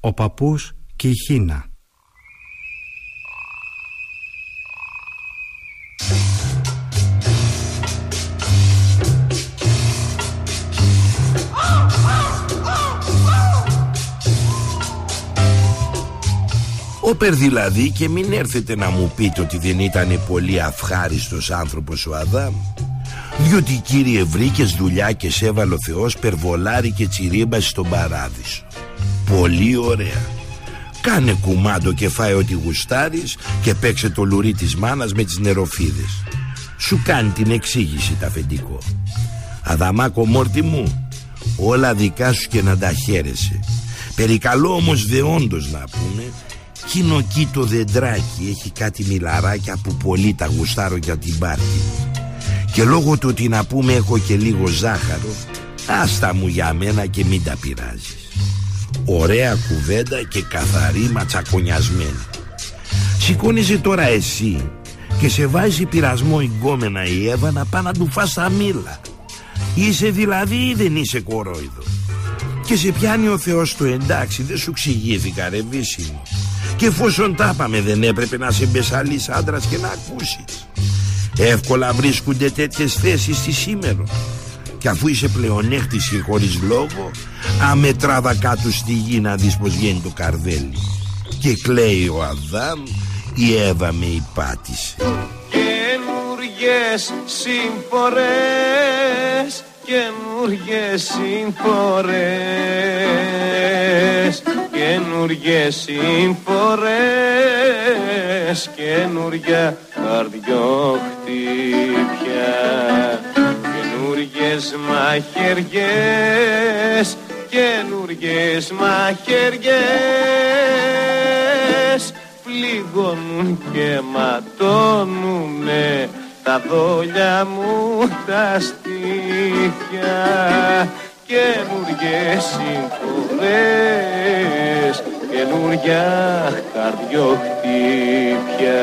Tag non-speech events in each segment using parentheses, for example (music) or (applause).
Ο παππούς και η Χίνα. Όπερ δηλαδή και μην έρθετε να μου πείτε ότι δεν ήταν πολύ αυχάριστος άνθρωπος ο Αδάμ διότι κύριε βρήκες δουλειά και σε έβαλε ο Θεός περβολάρι και τσιρίμπας στον παράδεισο. Πολύ ωραία. Κάνε κουμάντο και φάε ό,τι γουστάρεις και παίξε το λουρί της μάνας με τις νεροφίδες. Σου κάνει την εξήγηση τα αφεντικό. Αδαμάκο μόρτι μου Όλα δικά σου και να τα χαίρεσαι. Περικαλώ όμως δεόντως να πούμε Κίνο εκεί το δεντράκι έχει κάτι μιλαράκια που πολύ τα γουστάρω για την πάρτι Και λόγω του ότι να πούμε έχω και λίγο ζάχαρο Άστα μου για μένα και μην τα πειράζεις. Ωραία κουβέντα και καθαρή ματσακονιασμένη. Σηκώνεσαι τώρα εσύ και σε βάζει πειρασμό η γκόμενα η Εύα να πάει να του φας τα μήλα. Είσαι δηλαδή ή δεν είσαι κορόιδο; Και σε πιάνει ο Θεός του εντάξει δεν σου ξηγήθηκα ρε βύσιμο και εφόσον τα είπαμε δεν έπρεπε να σε μπεσαλείς άντρας και να ακούσεις Εύκολα βρίσκονται τέτοιες θέσεις στη σήμερα Και αφού είσαι πλεονέκτης και χωρίς λόγο Αμετράδα κάτω στη γη να δεις πως βγαίνει το καρβέλι Και κλαίει ο Αδάμ η Εύα με υπάτησε. Καινούργιες συμπορές Καινούργιες συμπορές καινούργιες συμφορές καινούρια καρδιόχτυπια καινούργιες μαχαιριές καινούργιες μαχαιριές πληγώνουν και ματώνουνε τα δόλια μου τα στήθια. Καινούργιες συμφορές καινούρια καρδιοχτύπια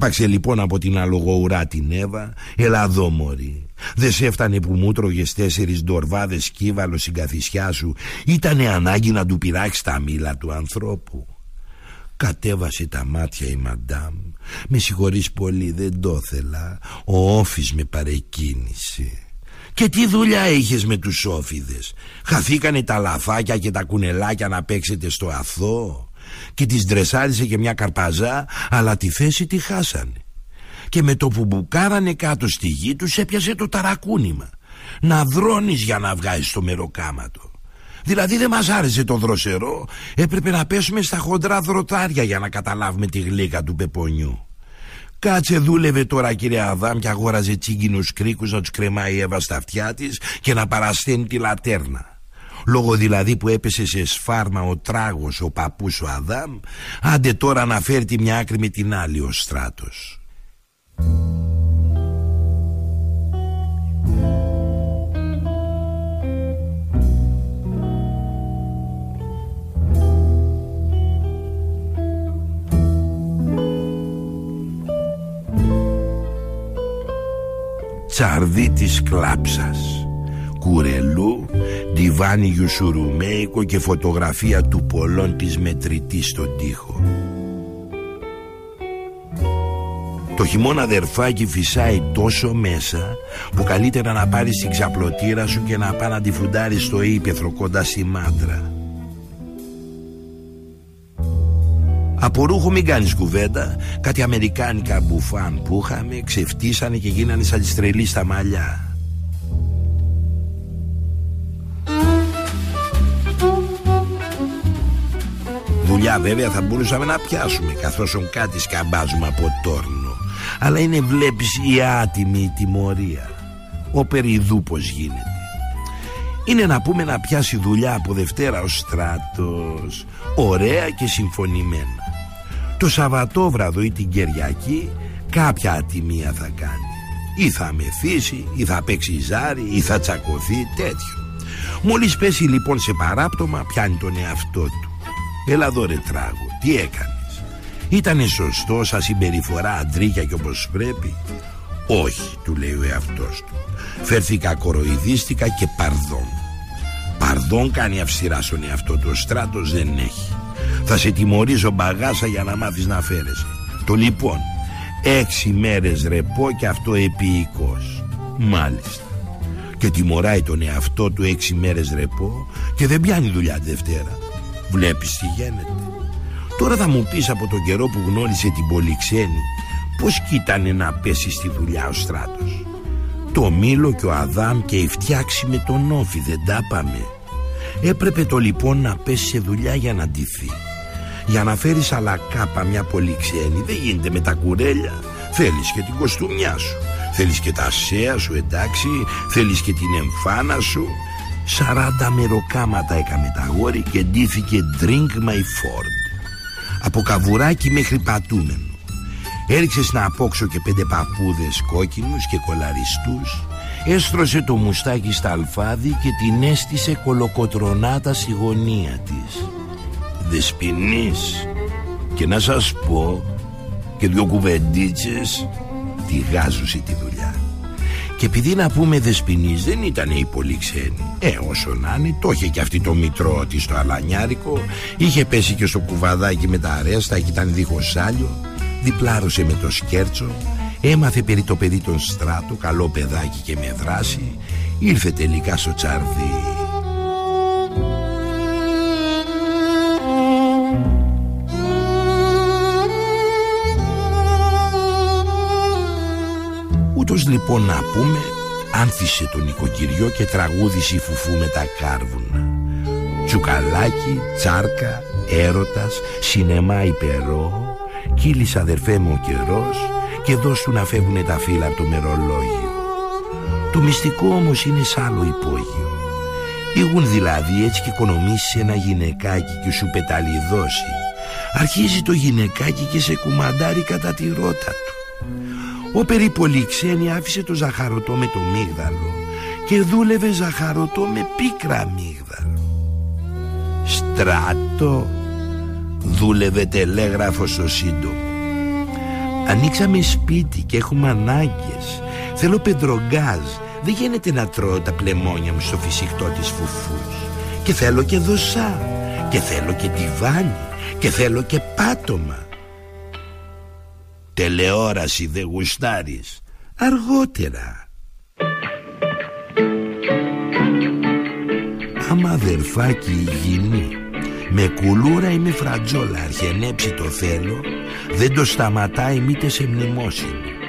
άρπαξε λοιπόν από την αλογοουρά την Εύα Ελά δω μωρή. Δεν σε έφτανε που μου τρώγες τέσσερις ντορβάδες κύβαλο στην καθισιά σου. Ήτανε ανάγκη να του πειράξεις τα μήλα του ανθρώπου Κατέβασε τα μάτια η μαντάμ. Με συγχωρείς πολύ δεν το ήθελα. Ο όφης με παρεκκίνησε και τι δουλειά είχες με τους όφιδες Χαθήκανε τα λαφάκια και τα κουνελάκια να παίξετε στο αθώο Και τις ντρεσάρισε και μια καρπαζά Αλλά τη θέση τη χάσανε. Και με το που μπουκάρανε κάτω στη γη τους έπιασε το ταρακούνημα. Να δρώνεις για να βγάζεις το μεροκάματο. Δηλαδή δεν μας άρεσε το δροσερό. Έπρεπε να πέσουμε στα χοντρά δροτάρια για να καταλάβουμε τη γλύκα του πεπονιού. Κάτσε δούλευε τώρα κύριε Αδάμ και αγόραζε τσίγκινους κρίκους να τους κρεμάει η Εύα στα αυτιά της και να παρασταίνει τη λατέρνα. Λόγω δηλαδή που έπεσε σε σφάρμα ο τράγος ο παππούς ο Αδάμ, άντε τώρα να φέρει τη μια άκρη με την άλλη ο στράτος. Τσαρδί της κλάψας Κουρελού, διβάνι γιουσουρουμέικο και φωτογραφία του πολλών της μετρητής στον τοίχο. Το χειμώνα αδερφάκι φυσάει τόσο μέσα που καλύτερα να πάρεις την ξαπλωτήρα σου και να πάει να τη φουντάρεις στο ύπεθρο κοντά στη μάντρα. Από ρούχο μην κάνεις κουβέντα. Κάτι αμερικάνικα μπουφάν που είχαμε Ξεφτύσανε και γίνανε σαν τρελή στα μαλλιά Δουλειά βέβαια θα μπορούσαμε να πιάσουμε Καθώς κάτι σκαμπάζουμε από τόρνο. Αλλά είναι βλέπεις η άτιμη τιμωρία. Ο περιδού πως γίνεται. Είναι να πούμε να πιάσει δουλειά από Δευτέρα ο στράτος. Ωραία και συμφωνημένα. Το Σαββατόβραδο ή την Κυριακή Κάποια ατιμία θα κάνει. Ή θα μεθύσει ή θα παίξει ζάρι ή θα τσακωθεί τέτοιο. Μόλις πέσει λοιπόν σε παράπτωμα πιάνει τον εαυτό του Έλα εδώ ρε τράγο, τι έκανες. Ήτανε σωστό σαν συμπεριφορά αντρίκια και όπως πρέπει; Όχι, του λέει ο εαυτός του. Φέρθηκα κοροϊδίστηκα και παρδόν. Παρδόν κάνει αυσιρά στον εαυτό του. Ο στράτος δεν έχει. Θα σε τιμωρήσω μπαγάσα για να μάθεις να φέρεσαι. Το λοιπόν Έξι μέρες ρεπό και αυτό επίοικος. Μάλιστα. Και τιμωράει τον εαυτό του έξι μέρες ρεπό Και δεν πιάνει δουλειά Δευτέρα Βλέπεις τι γίνεται. Τώρα θα μου πεις από τον καιρό που γνώρισε την Πολυξένη Πώς κοίτανε να πέσει στη δουλειά ο στράτος. Το Μήλο και ο Αδάμ και η φτιάξη με τον Όφη δεν τα πάμε. Έπρεπε το λοιπόν να πέσει σε δουλειά για να ντυθεί. Για να φέρεις αλακάπα μια Πολυξένη Δεν γίνεται με τα κουρέλια. Θέλεις και την κοστούμιά σου. Θέλεις και τα σέα σου εντάξει. Θέλεις και την εμφάνα σου Σαράντα μεροκάματα έκαμε τα γόρι και ντύθηκε Drink My Ford Από καβουράκι μέχρι πατούμενο. Έριξες να απόξω και πέντε παππούδες κόκκινους και κολαριστούς. Έστρωσε το μουστάκι στα αλφάδι και την έστησε κολοκοτρονάτα στη γωνία της. Δεσποινής Και να σας πω και δυο κουβεντίτσες Τη γάζουσε τη δουλειά και επειδή να πούμε δεσποινής δεν ήταν η πολύ ξένη Ε όσο να είναι το είχε και αυτή το μητρό της στο αλανιάρικο. Είχε πέσει και στο κουβαδάκι με τα αρέστα και ήταν δίχως άλιο. Διπλάρωσε με το σκέρτσο. Έμαθε περί το παιδί τον στράτο Καλό παιδάκι και με δράση. Ήρθε τελικά στο τσάρδι Ούτως λοιπόν να πούμε Άνθησε τον οικοκυριό και τραγούδισε η φουφού με τα κάρβουνα. Τσουκαλάκι, τσάρκα, έρωτας, σινεμά υπερό. Κύλησε αδερφέ μου ο καιρός Και δώσ' του να φεύγουνε τα φύλλα από το μερολόγιο. Το μυστικό όμως είναι σ' άλλο υπόγειο. Ήγουν δηλαδή έτσι και οικονομήσει ένα γυναικάκι και σου πεταλιδώσει. Αρχίζει το γυναικάκι και σε κουμαντάρει κατά τη ρότα του ο Περιπολιξένη άφησε το ζαχαρωτό με το μίγδαλο και δούλευε ζαχαρωτό με πίκρα μίγδαλο. Στράτο δούλευε τελέγραφος στο σύντομος. Ανοίξαμε σπίτι και έχουμε ανάγκες. Θέλω πεντρογκάζ. Δεν γίνεται να τρώω τα πλεμόνια μου στο φυσικτό της φουφούς. Και θέλω και δοσά. Και θέλω και τιβάνι. Και θέλω και πάτωμα. Τελεόραση δεν γουστάρεις. Αργότερα. Άμα αδερφάκι υγιεινή Με κουλούρα ή με φρατζόλα αρχενέψει το θέλω Δεν το σταματάει μήτε σε μνημόσυνο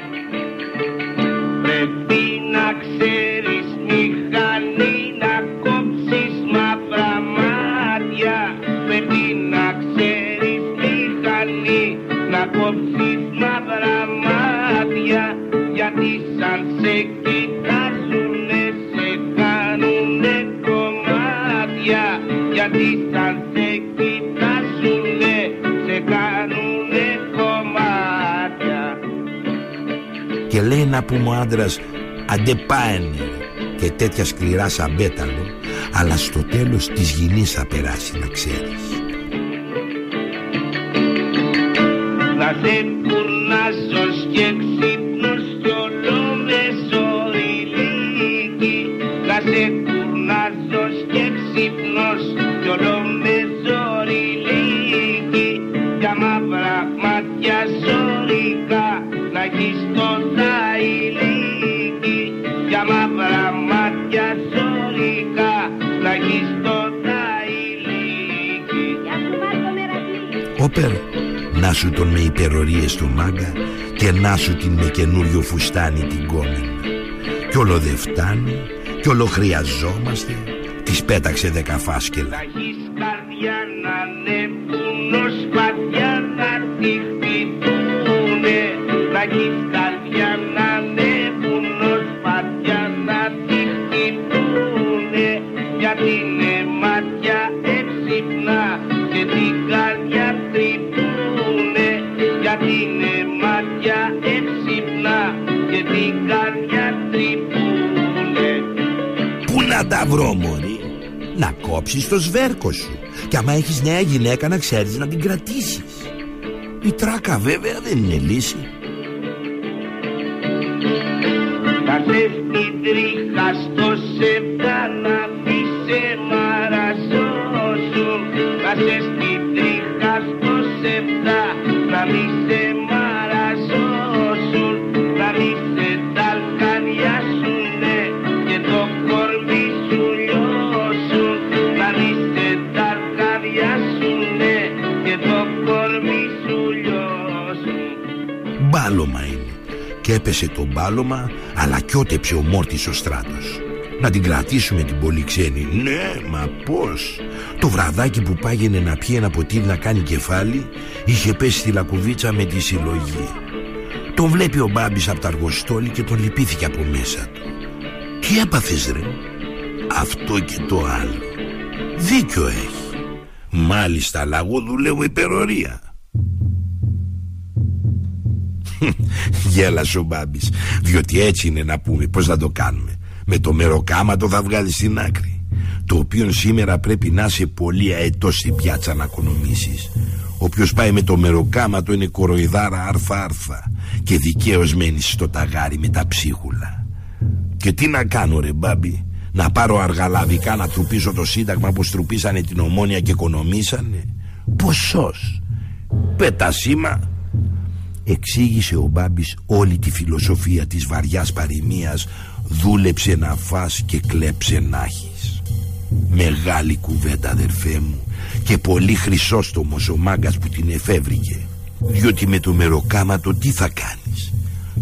άντρας αντεπάνε και τέτοια σκληρά σαν πέταλο αλλά στο τέλος της γυνής θα περάσει να ξέρεις. Να σε κουρνάζω και ξύπνος Όπερ να σου τον με υπερορίες στο μάγκα και να σου την με καινούριο φουστάνι την κόμινα κι όλο δεν φτάνει κι όλο χρειαζόμαστε. Της πέταξε δέκα φάσκελα. Να έχεις καρδιά να ανέβουν ως βαθιά να την καρδιά τρυπούνε Πού να τα βρω μωρή. Να κόψεις το σβέρκο σου. Και άμα έχεις νέα γυναίκα να ξέρεις να την κρατήσεις. Η τράκα βέβαια δεν είναι λύση. Θα σε στην τρίχα στο σεπτά Μπάλωμα είναι. Και έπεσε το μπάλωμα Αλλά κι ότεψε ο Μόρτης ο στράτος. Να την κρατήσουμε την πολύ ξένη. Ναι μα πως Το βραδάκι που πάγαινε να πιει ένα ποτήρι να κάνει κεφάλι Είχε πέσει στη λακκουβίτσα με τη συλλογή. Τον βλέπει ο Μπάμπης από τα αργοστόλη Και τον λυπήθηκε από μέσα του. Τι έπαθες ρε; Αυτό και το άλλο. Δίκιο έχει. Μάλιστα αλλά εγώ δουλεύω υπερορία (laughs) Γέλασε ο Μπάμπης. Διότι έτσι είναι να πούμε πως θα το κάνουμε. Με το μεροκάματο θα βγάλεις στην άκρη. Το οποίο σήμερα πρέπει να είσαι πολύ αετός στην πιάτσα να οικονομήσεις. Όποιος πάει με το μεροκάματο είναι κοροϊδάρα άρφα άρφα Και δικαίως μένεις στο ταγάρι με τα ψίχουλα. Και τι να κάνω ρε Μπάμπη Να πάρω αργαλαβικά να τρουπίσω το σύνταγμα που στρουπίσανε την ομόνια και οικονομήσανε; Ποσός. Πέτα σήμα Εξήγησε ο Μπάμπης όλη τη φιλοσοφία της βαριάς παροιμίας Δούλεψε να φας και κλέψε να έχεις Μεγάλη κουβέντα αδερφέ μου Και πολύ χρυσόστομος ο μάγκας που την εφεύρηκε Διότι με το μεροκάματο τι θα κάνεις;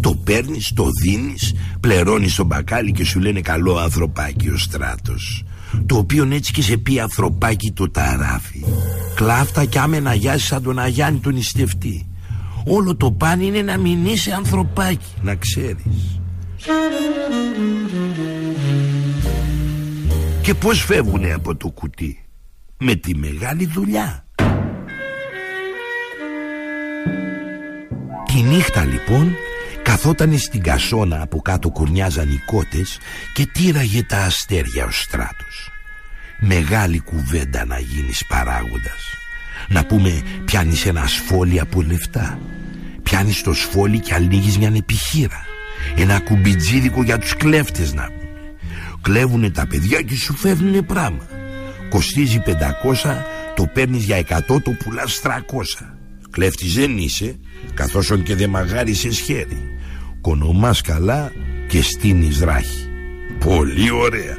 Το παίρνεις, το δίνεις Πλερώνεις το μπακάλι και σου λένε καλό ανθρωπάκι ο στράτος το οποίο έτσι και σε πει ανθρωπάκι το ταράφι Κλάφτα κι άμενα γιάσει σαν τον Αγιάννη τον ιστευτή Όλο το παν είναι να μην είσαι ανθρωπάκι. Να ξέρεις. Και πως φεύγουνε από το κουτί; Με τη μεγάλη δουλειά. Τη νύχτα λοιπόν Καθότανε στην κασόνα από κάτω κουρνιάζαν οι κότες Και τύραγε τα αστέρια ο στράτος. Μεγάλη κουβέντα να γίνεις παράγοντας. Να πούμε πιάνεις ένα σφόλι από λεφτά Πιάνεις το σφόλι και ανοίγεις μια επιχείρα Ένα κουμπιτζίδικο για τους κλέφτες να πούμε Κλέβουνε τα παιδιά και σου φέρνουνε πράγμα Κοστίζει 500 Το παίρνεις για 100 το πουλάς 300 Κλέφτης δεν είσαι Καθώς και δεν μαγάρισες χέρι. Κονομάς καλά και στείνεις ράχη. Πολύ ωραία.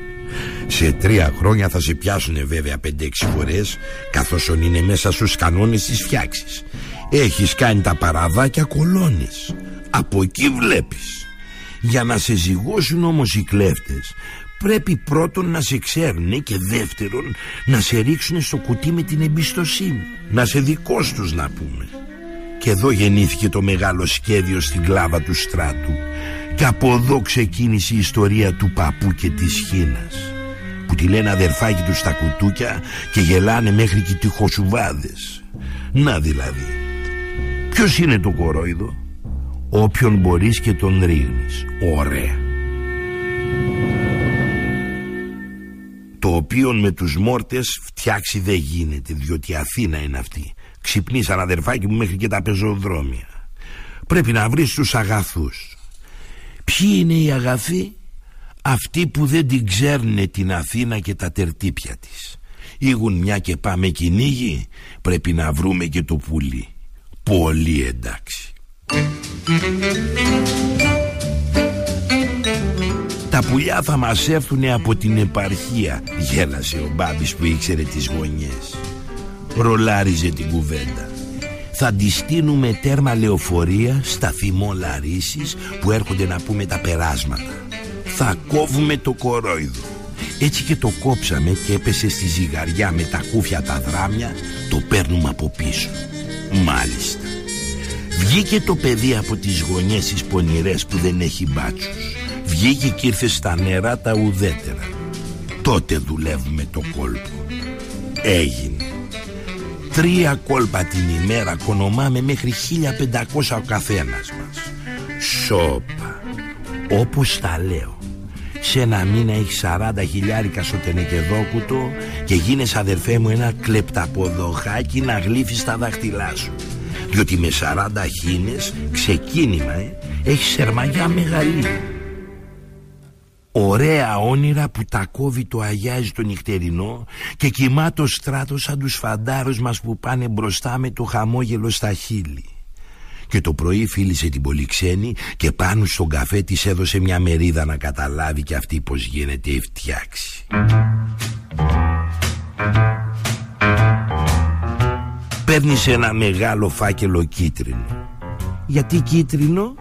Σε τρία χρόνια θα σε πιάσουνε βέβαια 5-6 φορές Καθώς είναι μέσα στους κανόνες της φτιάξης Έχεις κάνει τα παραδάκια κολόνες Από εκεί βλέπεις. Για να σε ζυγώσουν όμως οι κλέφτες Πρέπει πρώτον να σε ξέρουν και δεύτερον να σε ρίξουν στο κουτί με την εμπιστοσύνη. Να σε δικός τους να πούμε Και εδώ γεννήθηκε το μεγάλο σχέδιο στην κλάβα του στράτου. Και από εδώ ξεκίνησε η ιστορία του παππού και της χίνας που τη λένε αδερφάκι τους στα κουτούκια και γελάνε μέχρι και τυχοσουβάδες. Να δηλαδή. Ποιος είναι το κορόιδο; Όποιον μπορείς και τον ρίχνεις. Ωραία. Το οποίο με τους μόρτες φτιάξει δεν γίνεται διότι Αθήνα είναι αυτή. Ξυπνήσαν αδερφάκι μου μέχρι και τα πεζοδρόμια. Πρέπει να βρεις τους αγαθούς. Ποιοι είναι οι αγαθοί; Αυτοί που δεν την ξέρουν την Αθήνα και τα τερτύπια της Ήγουν μια και πάμε κυνήγι Πρέπει να βρούμε και το πουλί Πολύ εντάξει. Τα πουλιά θα μας έρθουν από την επαρχία Γέλασε ο Μπάμπης που ήξερε τις γωνιές. Ρολάριζε την κουβέντα. Θα της στείλουμε τέρμα λεωφορεία στα θυμό Λαρίσης που έρχονται να πούμε τα περάσματα. Θα κόβουμε το κορόιδο. Έτσι και το κόψαμε και έπεσε στη ζυγαριά με τα κούφια τα δράμια Το παίρνουμε από πίσω Μάλιστα. Βγήκε το παιδί από τις γωνιές τις πονηρές που δεν έχει μπάτσους. Βγήκε και ήρθε στα νερά τα ουδέτερα. Τότε δουλεύουμε το κόλπο. Έγινε. Τρία κόλπα την ημέρα κονομάμε μέχρι 1500 ο καθένας μας. Σόπα Όπως τα λέω σε ένα μήνα έχεις 40 χιλιάρικα στο τενεκεδόκουτο και γίνες αδερφέ μου ένα κλεπταποδοχάκι να γλύφεις τα δάχτυλά σου διότι με 40 χίνες ξεκίνημα ε, έχεις σερμαγιά μεγαλή Ωραία όνειρα που τα κόβει το αγιάζει το νυχτερινό και κοιμά το στράτο σαν τους φαντάρους μας που πάνε μπροστά με το χαμόγελο στα χείλη. Και το πρωί φίλησε την πολυξένη και πάνω στον καφέ της έδωσε μια μερίδα να καταλάβει και αυτή πως γίνεται φτιάξει. Παίρνεις ένα μεγάλο φάκελο κίτρινο. Γιατί κίτρινο;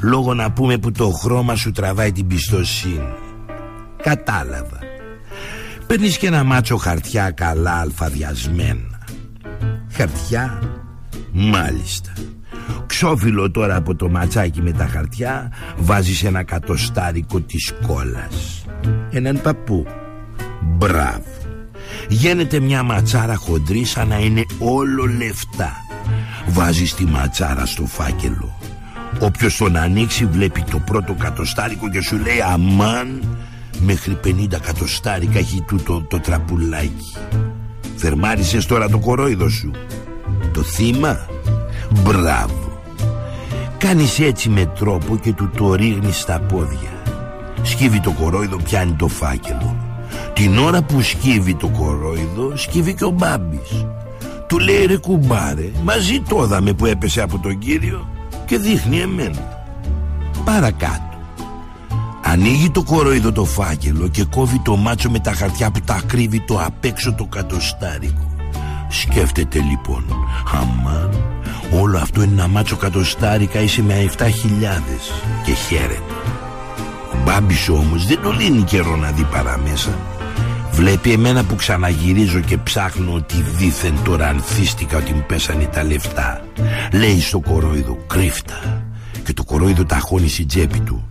Λόγω να πούμε που το χρώμα σου τραβάει την πιστοσύνη Κατάλαβα Παίρνεις και ένα μάτσο χαρτιά καλά αλφαδιασμένα Χαρτιά Μάλιστα Ξόφυλλο τώρα από το ματσάκι με τα χαρτιά Βάζεις ένα κατοστάρικο της κόλας Έναν παππού Μπράβο Γίνεται μια ματσάρα χοντρή σαν να είναι όλο λεφτά Βάζεις τη ματσάρα στο φάκελο Όποιος τον ανοίξει βλέπει το πρώτο κατοστάρικο και σου λέει αμάν μέχρι 50 κατοστάρικα έχει τούτο το τραπουλάκι. Θερμάρισες τώρα το κορόιδο σου. Το θύμα. Μπράβο. Κάνεις έτσι με τρόπο και του το ρίχνεις στα πόδια. Σκύβει το κορόιδο πιάνει το φάκελο. Την ώρα που σκύβει το κορόιδο σκύβει και ο Μπάμπης. Του λέει ρε κουμπάρε μαζί το είδαμε που έπεσε από τον κύριο και δείχνει εμένα Παρακάτω Ανοίγει το κοροϊδό το φάκελο και κόβει το μάτσο με τα χαρτιά που τα κρύβει το απέξω το κατοστάρικο Σκέφτεται λοιπόν Αμάν Όλο αυτό είναι ένα μάτσο κατοστάρικα είσαι με 7.000 Και χαίρεται. Ο Μπάμπης όμως δεν το λύνει καιρό να δει παραμέσα Βλέπει εμένα που ξαναγυρίζω και ψάχνω ότι δήθεν τώρα ανθίστηκα ότι μου πέσανε τα λεφτά. Λέει στο κορόιδο κρύφτα Και το κορόιδο ταχώνει στην τσέπη του.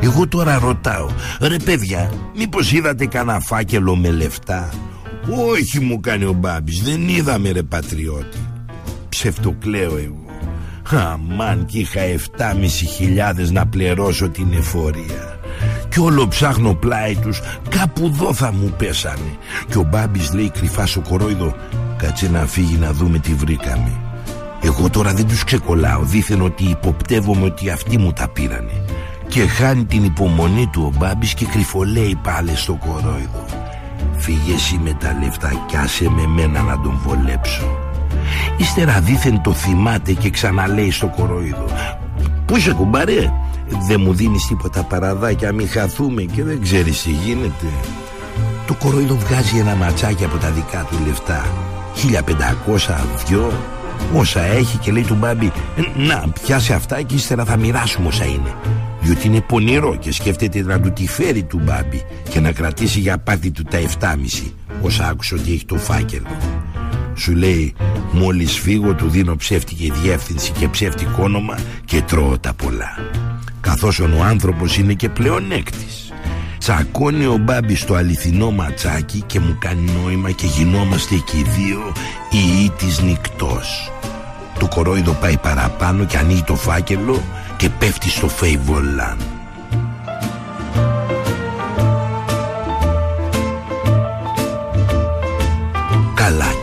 Εγώ τώρα ρωτάω Ρε παιδιά μήπως είδατε κανένα φάκελο με λεφτά; Όχι μου κάνει ο Μπάμπης Δεν είδαμε ρε πατριώτη Ψευτοκλαίω εγώ. Αμάν και είχα 7.500 να πληρώσω την εφορία. Κι όλο ψάχνω πλάι τους Κάπου εδώ θα μου πέσανε. Και ο Μπάμπης λέει κρυφά στο κορόιδο Κάτσε να φύγει να δούμε τι βρήκαμε Εγώ τώρα δεν τους ξεκολλάω Δήθεν ότι υποπτεύομαι ότι αυτοί μου τα πήρανε. Και χάνει την υπομονή του ο Μπάμπης Και κρυφολέει πάλι στο κορόιδο. Φύγε εσύ με τα λεφτά κι άσε με μένα να τον βολέψω Ύστερα δήθεν το θυμάται και ξαναλέει στο κορόιδο. Πού είσαι κουμπάρε; Δεν μου δίνεις τίποτα παραδάκια Μη χαθούμε και δεν ξέρεις τι γίνεται Το κοροϊδό βγάζει ένα ματσάκι από τα δικά του λεφτά. 1500 δυο Όσα έχει και λέει του μπάμπι Να πιάσε αυτά και ύστερα θα μοιράσουμε όσα είναι Διότι είναι πονηρό και σκέφτεται να του τη φέρει του μπάμπι Και να κρατήσει για πάτη του τα 7,5 Όσα άκουσε ότι έχει το φάκελο σου λέει μόλις φύγω του δίνω ψεύτικη διεύθυνση και ψεύτικο όνομα και τρώω τα πολλά καθώς ο άνθρωπος είναι και πλεονέκτης. Τσακώνει ο Μπάμπης στο αληθινό ματσάκι και μου κάνει νόημα και γινόμαστε εκεί οι δύο οι της νυκτός Το κορόιδο πάει παραπάνω και ανοίγει το φάκελο και πέφτει στο φέιβολάν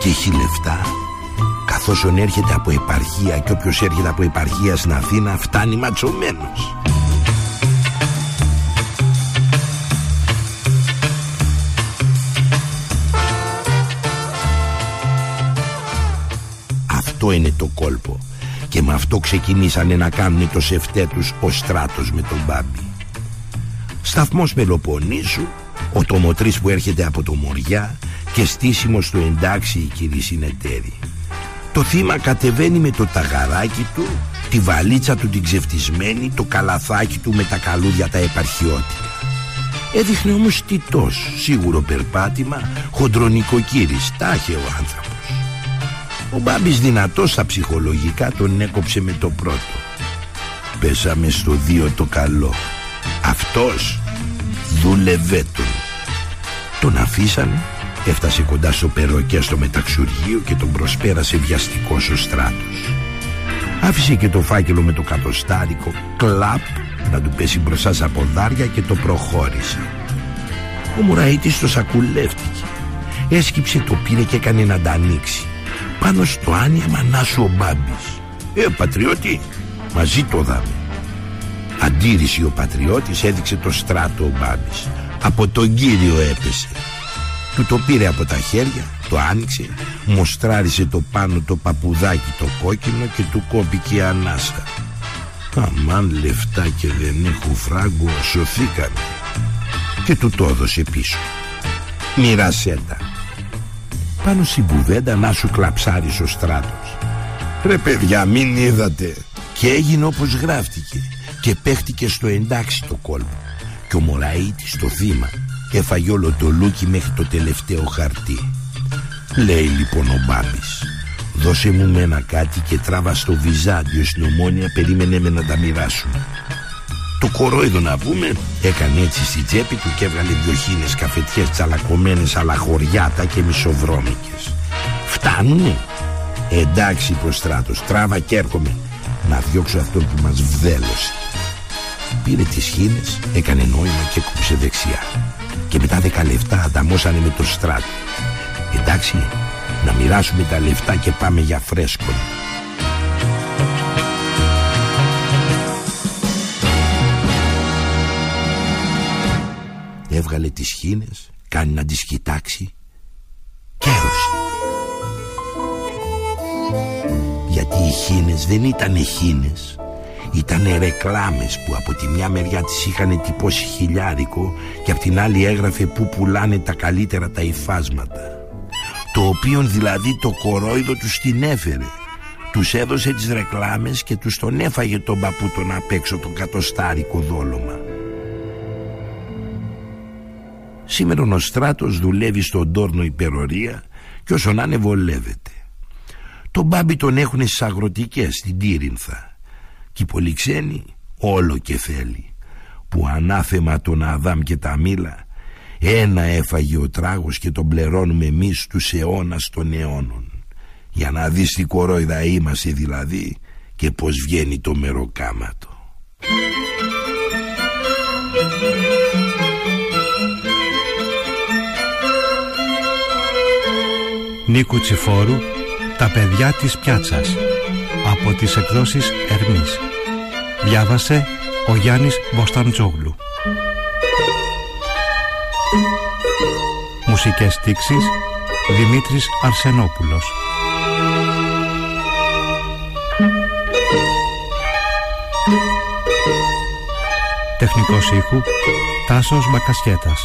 Καλά και έχει λεφτά. Καθώς έρχεται από επαρχία και όποιος έρχεται από επαρχίας στην Αθήνα φτάνει ματσωμένος. Αυτό είναι το κόλπο. Και με αυτό ξεκινήσανε να κάνουν το σεφτέ τους ο στράτος με τον Μπάμπη. Σταθμός Μελοποννήσου Ο τομοτρής που έρχεται από το Μοριά Και στήσιμο στο εντάξει η κύριοι συνεταίροι. Το θύμα κατεβαίνει με το ταγαράκι του Τη βαλίτσα του την ξεφτισμένη Το καλαθάκι του με τα καλούδια τα επαρχιώτικα Έδειχνε όμως τιτός Σίγουρο περπάτημα Χοντρονικοκύρης Τα είχε ο άνθρωπος. Ο Μπάμπης δυνατός στα ψυχολογικά τον έκοψε με το πρώτο. Πέσαμε στο δύο το καλό. Αυτός δούλευε τον. Τον αφήσανε Έφτασε κοντά στο περοκέ στο μεταξουργείο και τον προσπέρασε βιαστικός ο στράτος Άφησε και το φάκελο με το κατοστάρικο Κλαπ να του πέσει μπροστά στα ποδάρια και το προχώρησε. Ο Μουραήτης το σακουλεύτηκε. Έσκυψε το πήρε και έκανε να τα ανοίξει. Πάνω στο άνοιγμα να σου ο Μπάμπης. Ε, πατριώτη, μαζί το δάμε. Αντίρρηση ο πατριώτης έδειξε το στράτο ο Μπάμπης. Από τον κύριο έπεσε. Του το πήρε από τα χέρια, το άνοιξε, μοστράρισε το πάνω το παπουδάκι το κόκκινο και του κόπηκε η ανάστα. Αμάν λεφτά και δεν έχω φράγκο, σωθήκαμε. Και του το έδωσε πίσω. Μοιράσέ τα. Πάνω στην κουβέντα να σου κλαψάρει ο στράτος. Ρε παιδιά μην είδατε. Και έγινε όπως γράφτηκε και παίχτηκε στο εντάξει το κόλπο. Και ο Μωραήτης το θύμα έφαγε όλο το λούκι μέχρι το τελευταίο χαρτί. Λέει λοιπόν ο Μπάμπης Δώσε μου με ένα κάτι και τράβα στο βυζάντιο στην ομόνια Περίμενε με να τα μοιράσουμε Το κορόιδο να πούμε Έκανε έτσι στη τσέπη του και έβγαλε δυο χίνες καφετιές τσαλακωμένες αλλά χωριάτα και μισοβρώμικες. Φτάνουνε; Εντάξει προστράτος τράβα και έρχομαι. Να διώξω αυτόν που μας βδέλωσε. Πήρε τις χίνες, έκανε νόημα και κούψε δεξιά Και μετά δέκα λεφτά ανταμώσανε με το στράτο Εντάξει να μοιράσουμε τα λεφτά και πάμε για φρέσκο. Έβγαλε τις χίνες Κάνει να τις κοιτάξει Και Γιατί οι χίνες δεν ήταν χίνες Ήτανε ρεκλάμες που από τη μια μεριά τις είχαν τυπώσει χιλιάρικο Και από την άλλη έγραφε που πουλάνε τα καλύτερα τα υφάσματα. Το οποίον δηλαδή το κορόιδο τους την έφερε. Τους έδωσε τις ρεκλάμες και τους τον έφαγε τον παππού τον απ' έξω το κατοστάρικο δόλωμα. Σήμερα ο Στράτος δουλεύει στον τόρνο υπερορία και όσο να είναι βολεύεται. Τον μπάμπι τον έχουνε στις αγροτικές στην Τύρινθα και οι πολυξένοι όλο και θέλει που ανάθεμα τον Αδάμ και τα μήλα ένα έφαγε ο τράγος και τον πληρώνουμε εμείς τους αιώνας των αιώνων. Για να δεις τι κορόιδα είμαστε δηλαδή και πως βγαίνει το μεροκάματο. Νίκου Τσιφόρου «Τα παιδιά της πιάτσας» από τις εκδόσεις Ερμής. Διάβασε ο Γιάννης Μποσταντζόγλου. Μουσικές στίξεις Δημήτρης Αρσενόπουλος Τεχνικός ήχου Τάσος Μπακασχέτας